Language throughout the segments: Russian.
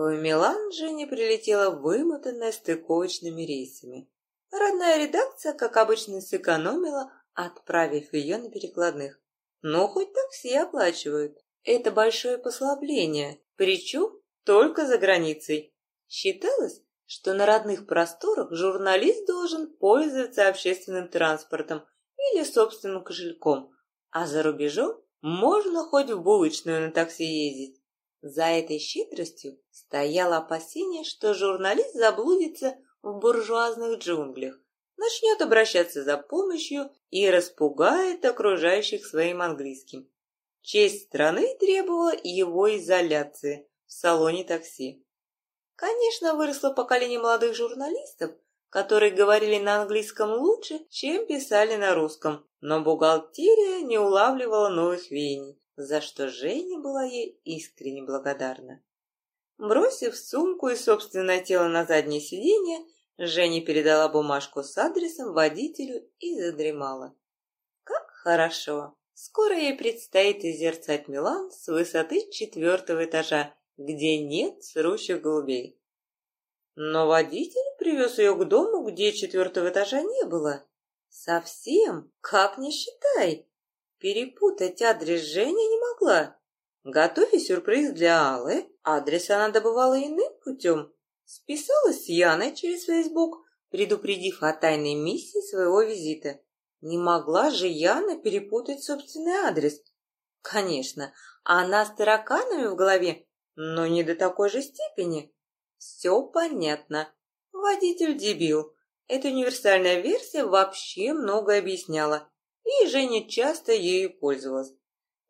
В Милан Женя прилетела вымотанная стыковочными рейсами. Родная редакция, как обычно, сэкономила, отправив ее на перекладных. Но хоть такси оплачивают. Это большое послабление, причем только за границей. Считалось, что на родных просторах журналист должен пользоваться общественным транспортом или собственным кошельком, а за рубежом можно хоть в булочную на такси ездить. За этой хитростью стояло опасение, что журналист заблудится в буржуазных джунглях, начнет обращаться за помощью и распугает окружающих своим английским. Честь страны требовала его изоляции в салоне такси. Конечно, выросло поколение молодых журналистов, которые говорили на английском лучше, чем писали на русском, но бухгалтерия не улавливала новых веяний, за что Женя была ей искренне благодарна. Бросив сумку и собственное тело на заднее сиденье, Женя передала бумажку с адресом водителю и задремала. Как хорошо! Скоро ей предстоит изерцать Милан с высоты четвертого этажа, где нет срущих голубей. Но водитель привез ее к дому, где четвертого этажа не было. Совсем, как не считай. Перепутать адрес Женя не могла. Готовя сюрприз для Аллы, адрес она добывала иным путем. Списалась с Яной через Фейсбук, предупредив о тайной миссии своего визита. Не могла же Яна перепутать собственный адрес. Конечно, она с тараканами в голове, но не до такой же степени. Все понятно. Водитель дебил. Эта универсальная версия вообще много объясняла, и Женя часто ею пользовалась.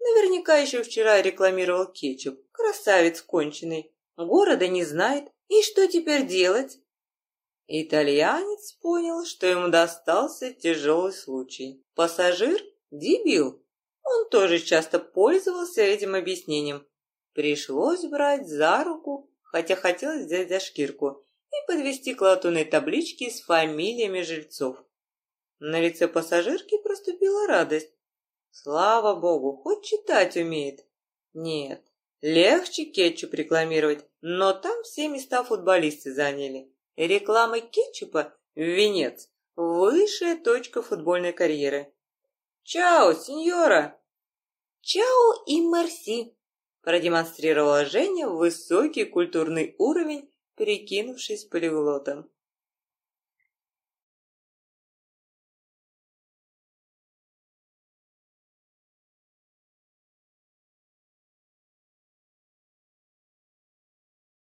Наверняка еще вчера рекламировал кетчуп. Красавец конченый. Города не знает. И что теперь делать? Итальянец понял, что ему достался тяжелый случай. Пассажир – дебил. Он тоже часто пользовался этим объяснением. Пришлось брать за руку хотя хотелось взять за шкирку и подвести к латунной табличке с фамилиями жильцов. На лице пассажирки проступила радость. Слава богу, хоть читать умеет. Нет, легче кетчуп рекламировать, но там все места футболисты заняли. Рекламой кетчупа венец – высшая точка футбольной карьеры. «Чао, сеньора!» «Чао и мерси!» продемонстрировала Женя высокий культурный уровень, перекинувшись полиглотом.